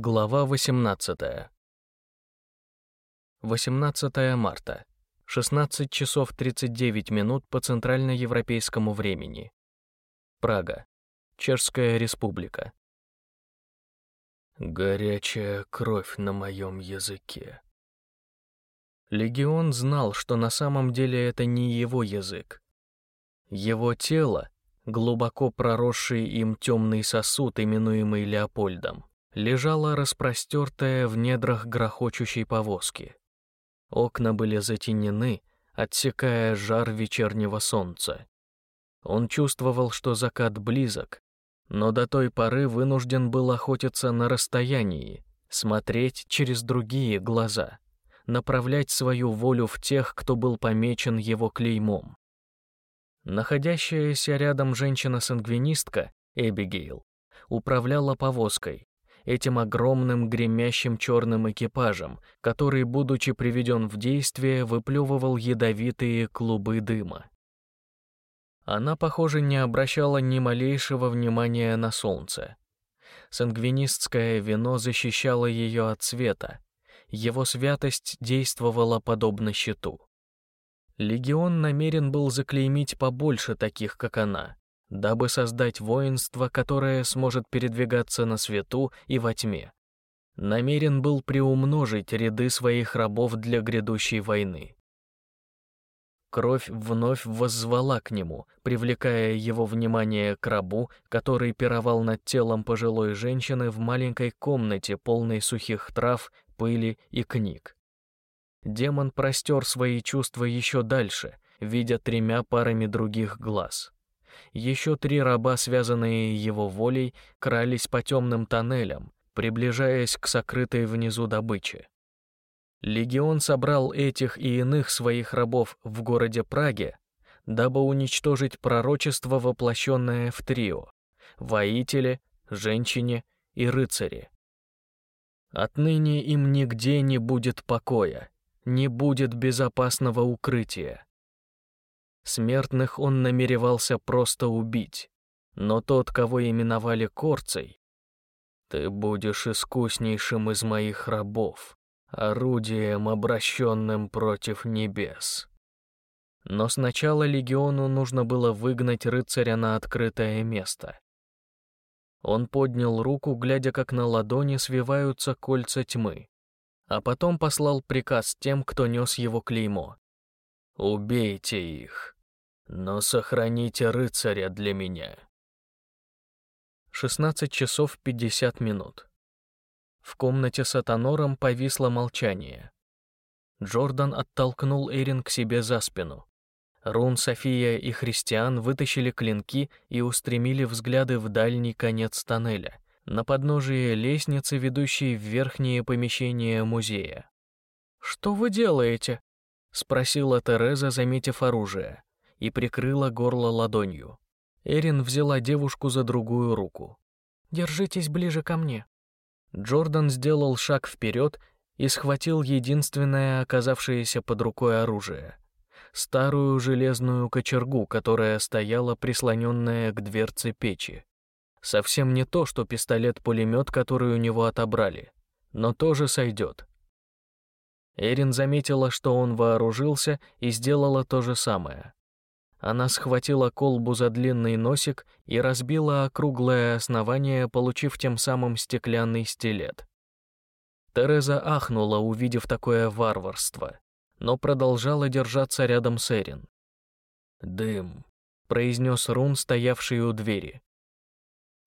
Глава 18. 18 марта. 16 часов 39 минут по центральноевропейскому времени. Прага. Чешская республика. Горячая кровь на моем языке. Легион знал, что на самом деле это не его язык. Его тело, глубоко проросший им темный сосуд, именуемый Леопольдом, лежала распростертая в недрах грохочущей повозки. Окна были затенены, отсекая жар вечернего солнца. Он чувствовал, что закат близок, но до той поры вынужден был охотиться на расстоянии, смотреть через другие глаза, направлять свою волю в тех, кто был помечен его клеймом. Находящаяся рядом женщина-сангвинистка, Эбигейл, управляла повозкой, этим огромным гремящим черным экипажем, который, будучи приведен в действие, выплевывал ядовитые клубы дыма. Она, похоже, не обращала ни малейшего внимания на солнце. Сангвинистское вино защищало ее от света. Его святость действовала подобно щиту. Легион намерен был заклеймить побольше таких, как она, дабы создать воинство, которое сможет передвигаться на свету и во тьме. Намерен был приумножить ряды своих рабов для грядущей войны. Кровь вновь воззвала к нему, привлекая его внимание к рабу, который пировал над телом пожилой женщины в маленькой комнате, полной сухих трав, пыли и книг. Демон простер свои чувства еще дальше, видя тремя парами других глаз. Еще три раба, связанные его волей, крались по темным тоннелям, приближаясь к сокрытой внизу добыче. Легион собрал этих и иных своих рабов в городе Праге, дабы уничтожить пророчество, воплощенное в трио — воителе, женщине и рыцаре. Отныне им нигде не будет покоя, не будет безопасного укрытия. Смертных он намеревался просто убить, но тот, кого именовали Корцей, «Ты будешь искуснейшим из моих рабов, орудием, обращенным против небес». Но сначала легиону нужно было выгнать рыцаря на открытое место. Он поднял руку, глядя, как на ладони свиваются кольца тьмы, а потом послал приказ тем, кто нес его клеймо. «Убейте их!» Но сохраните рыцаря для меня. 16 часов 50 минут. В комнате с Атонором повисло молчание. Джордан оттолкнул Эрин к себе за спину. Рун, София и Христиан вытащили клинки и устремили взгляды в дальний конец тоннеля, на подножие лестницы, ведущей в верхние помещения музея. «Что вы делаете?» — спросила Тереза, заметив оружие и прикрыла горло ладонью. Эрин взяла девушку за другую руку. «Держитесь ближе ко мне». Джордан сделал шаг вперед и схватил единственное оказавшееся под рукой оружие — старую железную кочергу, которая стояла прислоненная к дверце печи. Совсем не то, что пистолет-пулемет, который у него отобрали, но тоже сойдет. Эрин заметила, что он вооружился, и сделала то же самое. Она схватила колбу за длинный носик и разбила округлое основание, получив тем самым стеклянный стилет. Тереза ахнула, увидев такое варварство, но продолжала держаться рядом с Эрин. «Дым», — произнес Рун, стоявший у двери.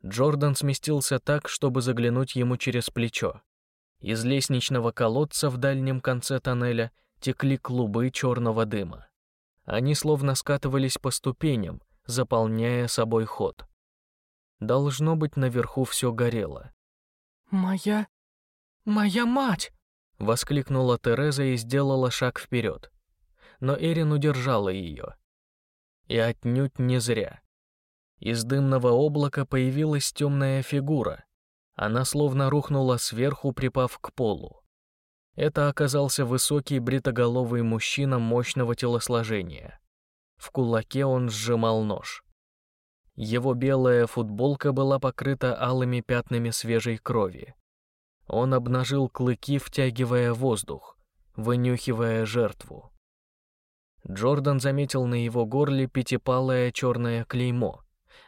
Джордан сместился так, чтобы заглянуть ему через плечо. Из лестничного колодца в дальнем конце тоннеля текли клубы черного дыма. Они словно скатывались по ступеням, заполняя собой ход. Должно быть, наверху все горело. «Моя... моя мать!» — воскликнула Тереза и сделала шаг вперед. Но Эрин удержала ее. И отнюдь не зря. Из дымного облака появилась темная фигура. Она словно рухнула сверху, припав к полу. Это оказался высокий бритоголовый мужчина мощного телосложения. В кулаке он сжимал нож. Его белая футболка была покрыта алыми пятнами свежей крови. Он обнажил клыки, втягивая воздух, вынюхивая жертву. Джордан заметил на его горле пятипалое черное клеймо,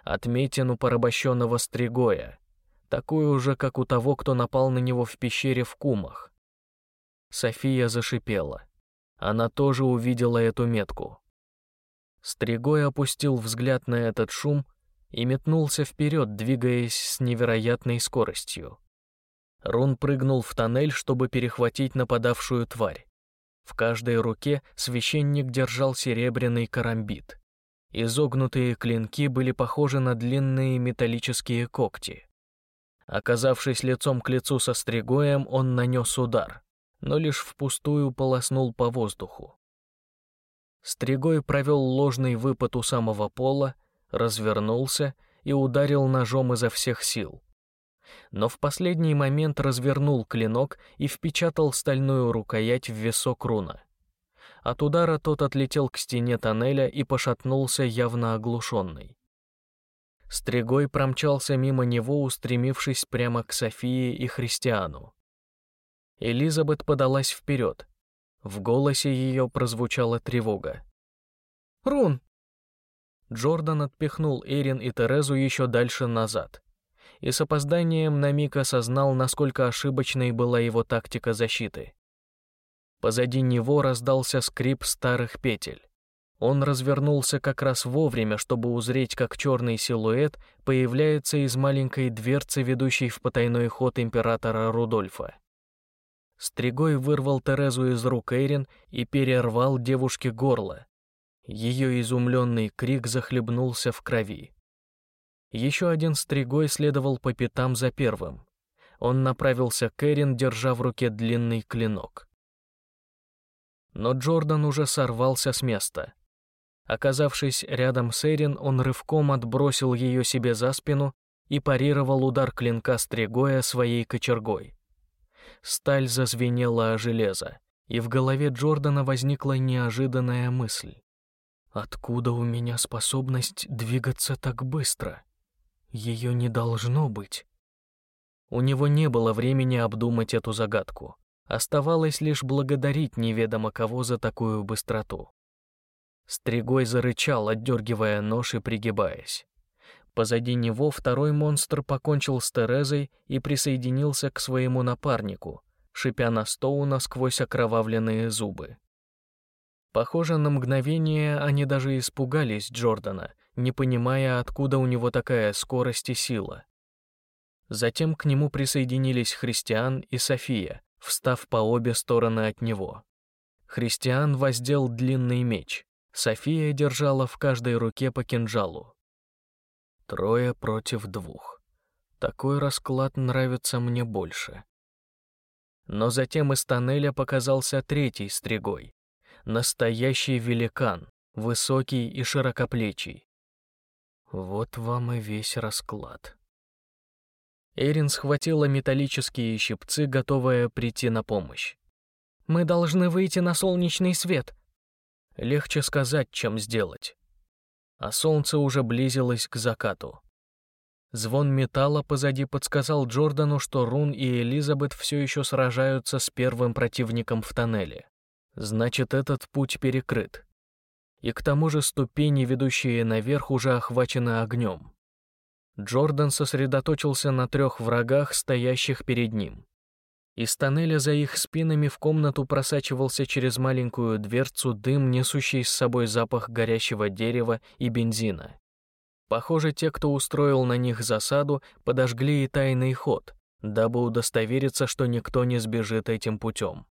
отметину порабощенного стригоя, такую же, как у того, кто напал на него в пещере в Кумах. София зашипела. Она тоже увидела эту метку. Стригой опустил взгляд на этот шум и метнулся вперед, двигаясь с невероятной скоростью. Рун прыгнул в тоннель, чтобы перехватить нападавшую тварь. В каждой руке священник держал серебряный карамбит. Изогнутые клинки были похожи на длинные металлические когти. Оказавшись лицом к лицу со стригоем, он нанес удар, но лишь впустую полоснул по воздуху. Стригой провел ложный выпад у самого пола, развернулся и ударил ножом изо всех сил но в последний момент развернул клинок и впечатал стальную рукоять в висок руна. От удара тот отлетел к стене тоннеля и пошатнулся, явно оглушенный. Стригой промчался мимо него, устремившись прямо к Софии и Христиану. Элизабет подалась вперед. В голосе ее прозвучала тревога. «Рун!» Джордан отпихнул Эрин и Терезу еще дальше назад и с опозданием на миг осознал, насколько ошибочной была его тактика защиты. Позади него раздался скрип старых петель. Он развернулся как раз вовремя, чтобы узреть, как черный силуэт появляется из маленькой дверцы, ведущей в потайной ход императора Рудольфа. Стригой вырвал Терезу из рук Эйрин и перервал девушке горло. Ее изумленный крик захлебнулся в крови. Еще один стригой следовал по пятам за первым. Он направился к Эрин, держа в руке длинный клинок. Но Джордан уже сорвался с места. Оказавшись рядом с Эрин, он рывком отбросил ее себе за спину и парировал удар клинка стригоя своей кочергой. Сталь зазвенела о железо, и в голове Джордана возникла неожиданная мысль. «Откуда у меня способность двигаться так быстро?» Ее не должно быть. У него не было времени обдумать эту загадку. Оставалось лишь благодарить неведомо кого за такую быстроту. Стригой зарычал, отдергивая нож и пригибаясь. Позади него второй монстр покончил с Терезой и присоединился к своему напарнику, шипя на Стоуна сквозь окровавленные зубы. Похоже, на мгновение они даже испугались Джордана не понимая, откуда у него такая скорость и сила. Затем к нему присоединились Христиан и София, встав по обе стороны от него. Христиан воздел длинный меч, София держала в каждой руке по кинжалу. Трое против двух. Такой расклад нравится мне больше. Но затем из тоннеля показался третий стригой. Настоящий великан, высокий и широкоплечий. Вот вам и весь расклад. Эрин схватила металлические щипцы, готовая прийти на помощь. «Мы должны выйти на солнечный свет». Легче сказать, чем сделать. А солнце уже близилось к закату. Звон металла позади подсказал Джордану, что Рун и Элизабет все еще сражаются с первым противником в тоннеле. Значит, этот путь перекрыт и к тому же ступени, ведущие наверх, уже охвачены огнем. Джордан сосредоточился на трех врагах, стоящих перед ним. Из тоннеля за их спинами в комнату просачивался через маленькую дверцу дым, несущий с собой запах горящего дерева и бензина. Похоже, те, кто устроил на них засаду, подожгли и тайный ход, дабы удостовериться, что никто не сбежит этим путем.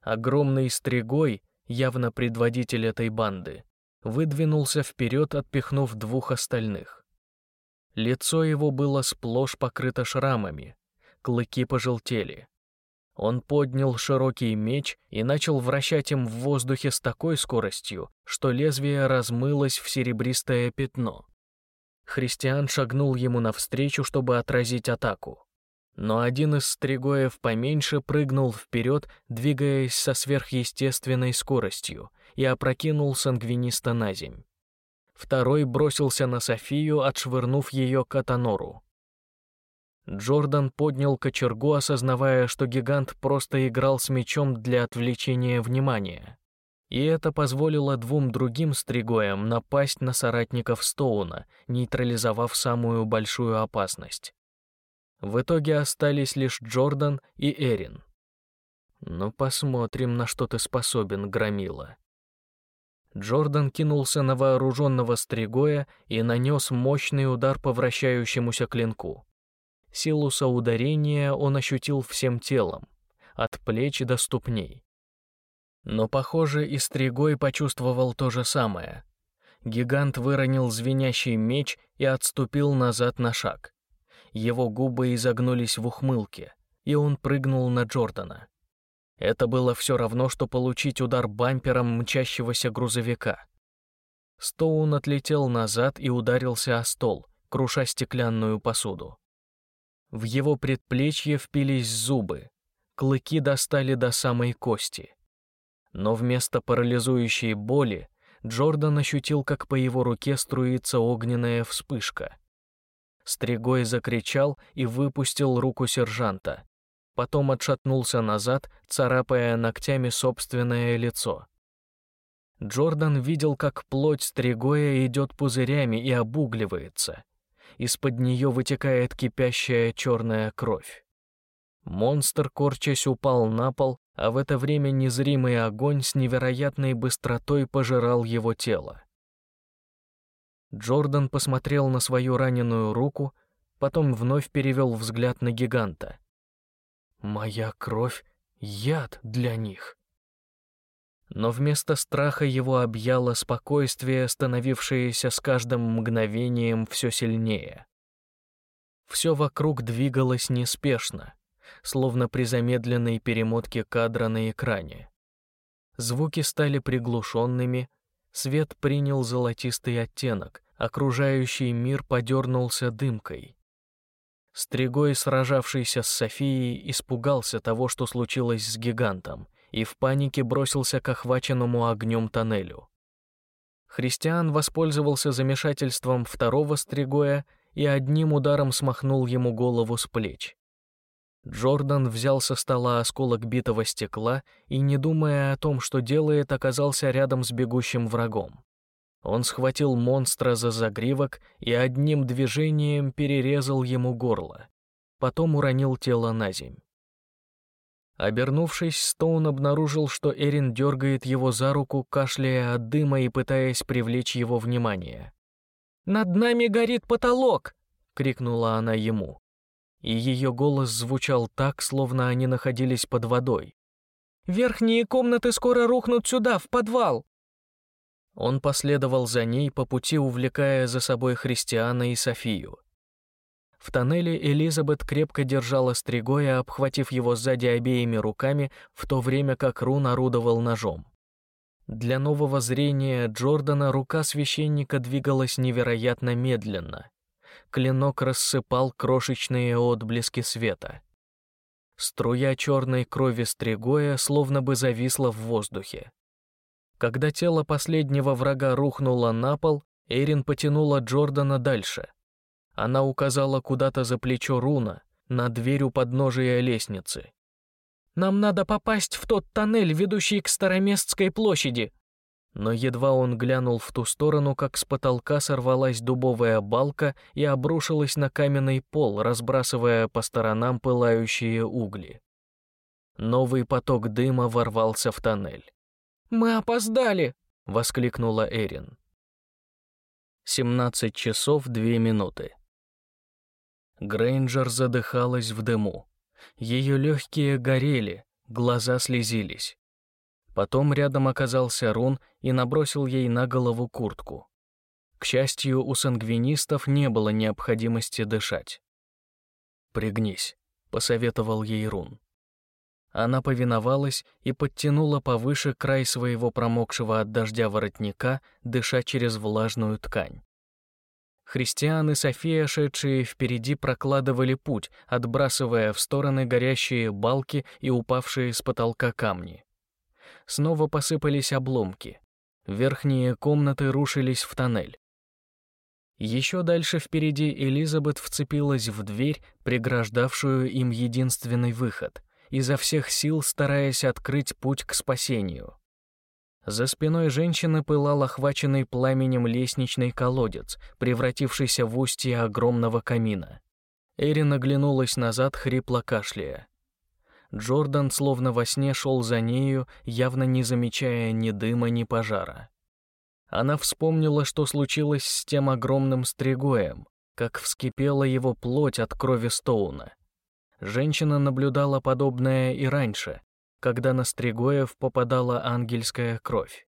Огромный стригой, явно предводитель этой банды, выдвинулся вперед, отпихнув двух остальных. Лицо его было сплошь покрыто шрамами, клыки пожелтели. Он поднял широкий меч и начал вращать им в воздухе с такой скоростью, что лезвие размылось в серебристое пятно. Христиан шагнул ему навстречу, чтобы отразить атаку но один из стригоев поменьше прыгнул вперед, двигаясь со сверхъестественной скоростью, и опрокинул сангвиниста на земь. Второй бросился на Софию, отшвырнув ее к Атанору. Джордан поднял кочергу, осознавая, что гигант просто играл с мечом для отвлечения внимания. И это позволило двум другим стригоям напасть на соратников Стоуна, нейтрализовав самую большую опасность. В итоге остались лишь Джордан и Эрин. «Ну посмотрим, на что ты способен, Громила». Джордан кинулся на вооруженного стригоя и нанес мощный удар по вращающемуся клинку. Силу соударения он ощутил всем телом, от плеч до ступней. Но, похоже, и Стригой почувствовал то же самое. Гигант выронил звенящий меч и отступил назад на шаг. Его губы изогнулись в ухмылке, и он прыгнул на Джордана. Это было все равно, что получить удар бампером мчащегося грузовика. Стоун отлетел назад и ударился о стол, круша стеклянную посуду. В его предплечье впились зубы, клыки достали до самой кости. Но вместо парализующей боли Джордан ощутил, как по его руке струится огненная вспышка. Стригой закричал и выпустил руку сержанта. Потом отшатнулся назад, царапая ногтями собственное лицо. Джордан видел, как плоть Стригоя идет пузырями и обугливается — из-под нее вытекает кипящая черная кровь. Монстр, корчась, упал на пол, а в это время незримый огонь с невероятной быстротой пожирал его тело. Джордан посмотрел на свою раненую руку, потом вновь перевел взгляд на гиганта. «Моя кровь — яд для них» но вместо страха его объяло спокойствие, становившееся с каждым мгновением все сильнее. Все вокруг двигалось неспешно, словно при замедленной перемотке кадра на экране. Звуки стали приглушенными, свет принял золотистый оттенок, окружающий мир подернулся дымкой. Стригой, сражавшийся с Софией, испугался того, что случилось с гигантом, и в панике бросился к охваченному огнем тоннелю. Христиан воспользовался замешательством второго стригоя и одним ударом смахнул ему голову с плеч. Джордан взял со стола осколок битого стекла и, не думая о том, что делает, оказался рядом с бегущим врагом. Он схватил монстра за загривок и одним движением перерезал ему горло. Потом уронил тело на земь. Обернувшись, Стоун обнаружил, что Эрин дергает его за руку, кашляя от дыма и пытаясь привлечь его внимание. «Над нами горит потолок!» — крикнула она ему. И ее голос звучал так, словно они находились под водой. «Верхние комнаты скоро рухнут сюда, в подвал!» Он последовал за ней, по пути увлекая за собой Христиана и Софию. В тоннеле Элизабет крепко держала Стригоя, обхватив его сзади обеими руками, в то время как Рун орудовал ножом. Для нового зрения Джордана рука священника двигалась невероятно медленно. Клинок рассыпал крошечные отблески света. Струя черной крови Стригоя словно бы зависла в воздухе. Когда тело последнего врага рухнуло на пол, Эрин потянула Джордана дальше — она указала куда-то за плечо Руна, на дверь у подножия лестницы. «Нам надо попасть в тот тоннель, ведущий к Староместской площади!» Но едва он глянул в ту сторону, как с потолка сорвалась дубовая балка и обрушилась на каменный пол, разбрасывая по сторонам пылающие угли. Новый поток дыма ворвался в тоннель. «Мы опоздали!» — воскликнула Эрин. 17 часов 2 минуты. Грейнджер задыхалась в дыму. Ее легкие горели, глаза слезились. Потом рядом оказался Рун и набросил ей на голову куртку. К счастью, у сангвинистов не было необходимости дышать. «Пригнись», — посоветовал ей Рун. Она повиновалась и подтянула повыше край своего промокшего от дождя воротника, дыша через влажную ткань. Христиан и София, шедшие впереди, прокладывали путь, отбрасывая в стороны горящие балки и упавшие с потолка камни. Снова посыпались обломки. Верхние комнаты рушились в тоннель. Еще дальше впереди Элизабет вцепилась в дверь, преграждавшую им единственный выход, изо всех сил стараясь открыть путь к спасению. За спиной женщины пылал охваченный пламенем лестничный колодец, превратившийся в устье огромного камина. Эрин оглянулась назад, хрипло кашляя. Джордан словно во сне шел за нею, явно не замечая ни дыма, ни пожара. Она вспомнила, что случилось с тем огромным стригоем, как вскипела его плоть от крови Стоуна. Женщина наблюдала подобное и раньше, когда на стригоев попадала ангельская кровь.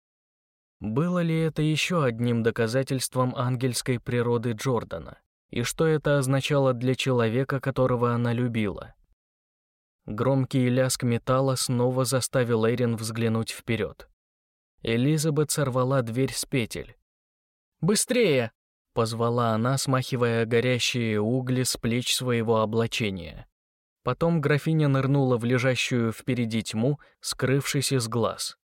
Было ли это еще одним доказательством ангельской природы Джордана? И что это означало для человека, которого она любила? Громкий лязг металла снова заставил Эрин взглянуть вперед. Элизабет сорвала дверь с петель. «Быстрее!» — позвала она, смахивая горящие угли с плеч своего облачения. Потом графиня нырнула в лежащую впереди тьму, скрывшись из глаз.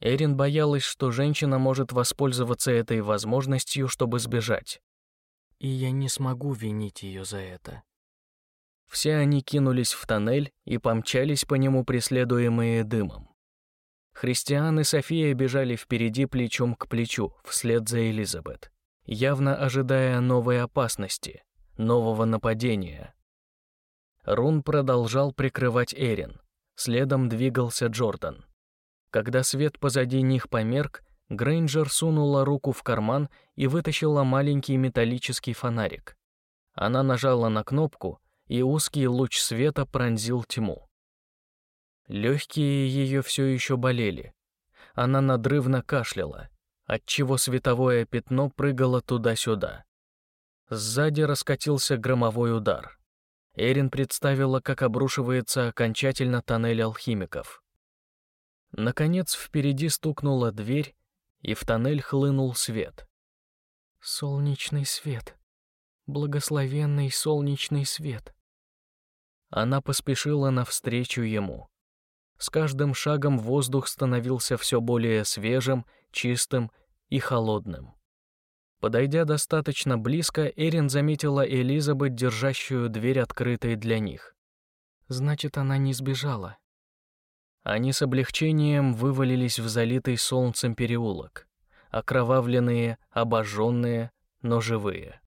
Эрин боялась, что женщина может воспользоваться этой возможностью, чтобы сбежать. И я не смогу винить ее за это. Все они кинулись в тоннель и помчались по нему, преследуемые дымом. Христиан и София бежали впереди плечом к плечу, вслед за Элизабет, явно ожидая новой опасности, нового нападения. Рун продолжал прикрывать Эрин, следом двигался Джордан. Когда свет позади них померк, Грейнджер сунула руку в карман и вытащила маленький металлический фонарик. Она нажала на кнопку, и узкий луч света пронзил тьму. Легкие ее все еще болели. Она надрывно кашляла, отчего световое пятно прыгало туда-сюда. Сзади раскатился громовой удар. Эрин представила, как обрушивается окончательно тоннель алхимиков. Наконец впереди стукнула дверь, и в тоннель хлынул свет. «Солнечный свет. Благословенный солнечный свет». Она поспешила навстречу ему. С каждым шагом воздух становился все более свежим, чистым и холодным. Подойдя достаточно близко, Эрин заметила Элизабет, держащую дверь открытой для них. Значит, она не сбежала. Они с облегчением вывалились в залитый солнцем переулок, окровавленные, обожженные, но живые.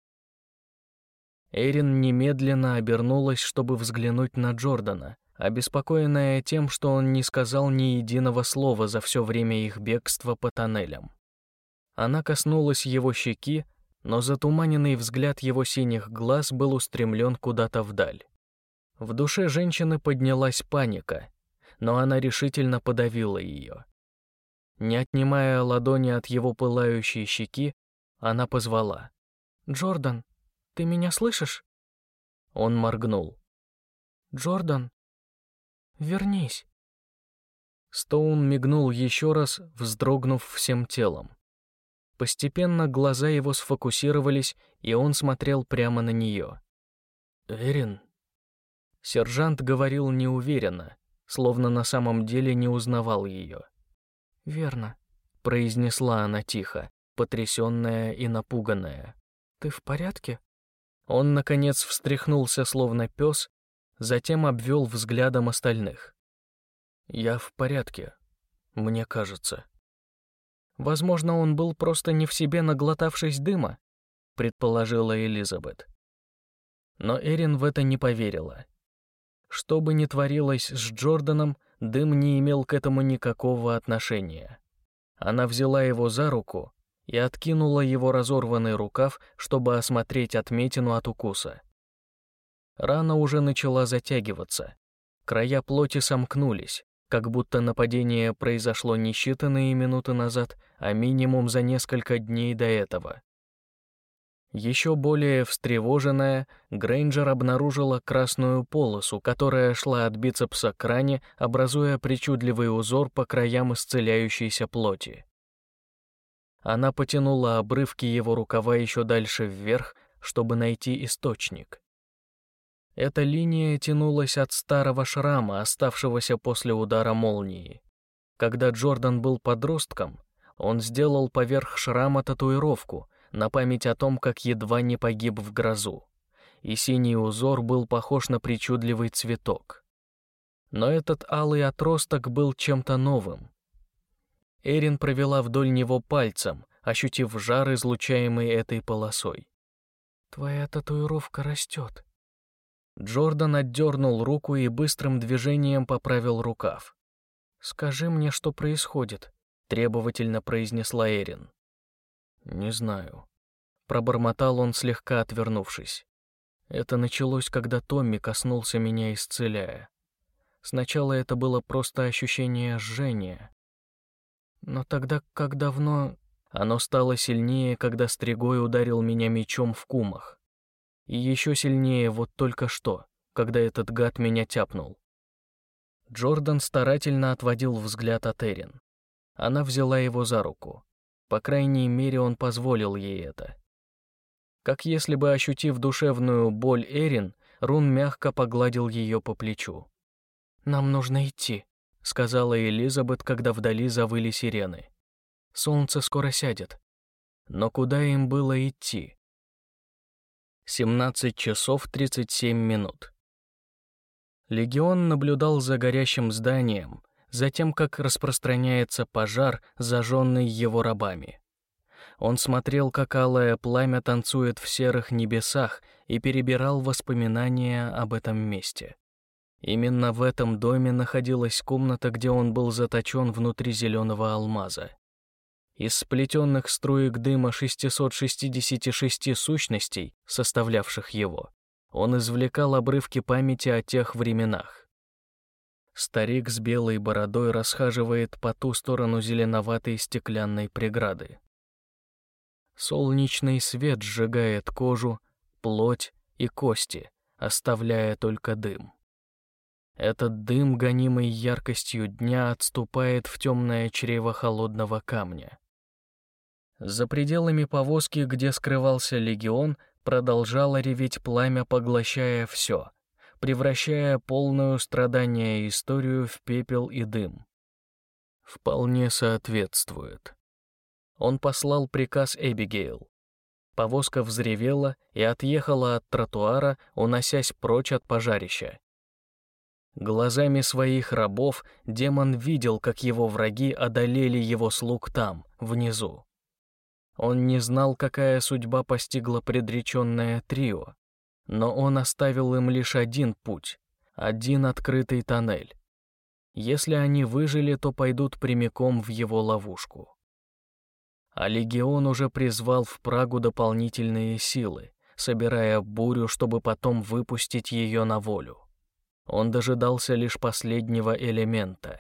Эрин немедленно обернулась, чтобы взглянуть на Джордана, обеспокоенная тем, что он не сказал ни единого слова за все время их бегства по тоннелям. Она коснулась его щеки, но затуманенный взгляд его синих глаз был устремлен куда-то вдаль. В душе женщины поднялась паника, но она решительно подавила ее. Не отнимая ладони от его пылающей щеки, она позвала. «Джордан, ты меня слышишь?» Он моргнул. «Джордан, Вернись. Стоун мигнул еще раз, вздрогнув всем телом. Постепенно глаза его сфокусировались, и он смотрел прямо на нее. «Эрин?» Сержант говорил неуверенно, словно на самом деле не узнавал ее. «Верно», — произнесла она тихо, потрясенная и напуганная. «Ты в порядке?» Он, наконец, встряхнулся, словно пес, затем обвел взглядом остальных. «Я в порядке, мне кажется». «Возможно, он был просто не в себе, наглотавшись дыма», предположила Элизабет. Но Эрин в это не поверила. Что бы ни творилось с Джорданом, дым не имел к этому никакого отношения. Она взяла его за руку и откинула его разорванный рукав, чтобы осмотреть отметину от укуса. Рана уже начала затягиваться. Края плоти сомкнулись, как будто нападение произошло не считанные минуты назад, а минимум за несколько дней до этого. Еще более встревоженная, Грейнджер обнаружила красную полосу, которая шла от бицепса к ране, образуя причудливый узор по краям исцеляющейся плоти. Она потянула обрывки его рукава еще дальше вверх, чтобы найти источник. Эта линия тянулась от старого шрама, оставшегося после удара молнии. Когда Джордан был подростком, он сделал поверх шрама татуировку, на память о том, как едва не погиб в грозу. И синий узор был похож на причудливый цветок. Но этот алый отросток был чем-то новым. Эрин провела вдоль него пальцем, ощутив жар, излучаемый этой полосой. «Твоя татуировка растет». Джордан отдернул руку и быстрым движением поправил рукав. «Скажи мне, что происходит», — требовательно произнесла Эрин. «Не знаю». Пробормотал он, слегка отвернувшись. Это началось, когда Томми коснулся меня, исцеляя. Сначала это было просто ощущение жжения. Но тогда, как давно... Оно стало сильнее, когда Стригой ударил меня мечом в кумах. И еще сильнее вот только что, когда этот гад меня тяпнул. Джордан старательно отводил взгляд от Эрин. Она взяла его за руку. По крайней мере, он позволил ей это. Как если бы, ощутив душевную боль Эрин, Рун мягко погладил ее по плечу. «Нам нужно идти», — сказала Элизабет, когда вдали завыли сирены. «Солнце скоро сядет». Но куда им было идти? 17 часов 37 минут. Легион наблюдал за горящим зданием, за тем, как распространяется пожар, зажженный его рабами. Он смотрел, как алое пламя танцует в серых небесах и перебирал воспоминания об этом месте. Именно в этом доме находилась комната, где он был заточен внутри зеленого алмаза. Из сплетенных струек дыма 666 сущностей, составлявших его, он извлекал обрывки памяти о тех временах. Старик с белой бородой расхаживает по ту сторону зеленоватой стеклянной преграды. Солнечный свет сжигает кожу, плоть и кости, оставляя только дым. Этот дым, гонимый яркостью дня, отступает в темное чрево холодного камня. За пределами повозки, где скрывался легион, продолжало реветь пламя, поглощая все — превращая полную страдания историю в пепел и дым. Вполне соответствует. Он послал приказ Эбигейл. Повозка взревела и отъехала от тротуара, уносясь прочь от пожарища. Глазами своих рабов демон видел, как его враги одолели его слуг там, внизу. Он не знал, какая судьба постигла предреченное трио, но он оставил им лишь один путь, один открытый тоннель. Если они выжили, то пойдут прямиком в его ловушку. А легион уже призвал в Прагу дополнительные силы, собирая бурю, чтобы потом выпустить ее на волю. Он дожидался лишь последнего элемента.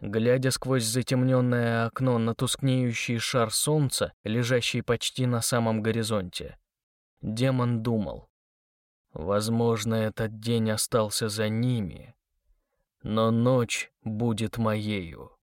Глядя сквозь затемненное окно на тускнеющий шар солнца, лежащий почти на самом горизонте, демон думал, Возможно, этот день остался за ними, но ночь будет моею.